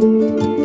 you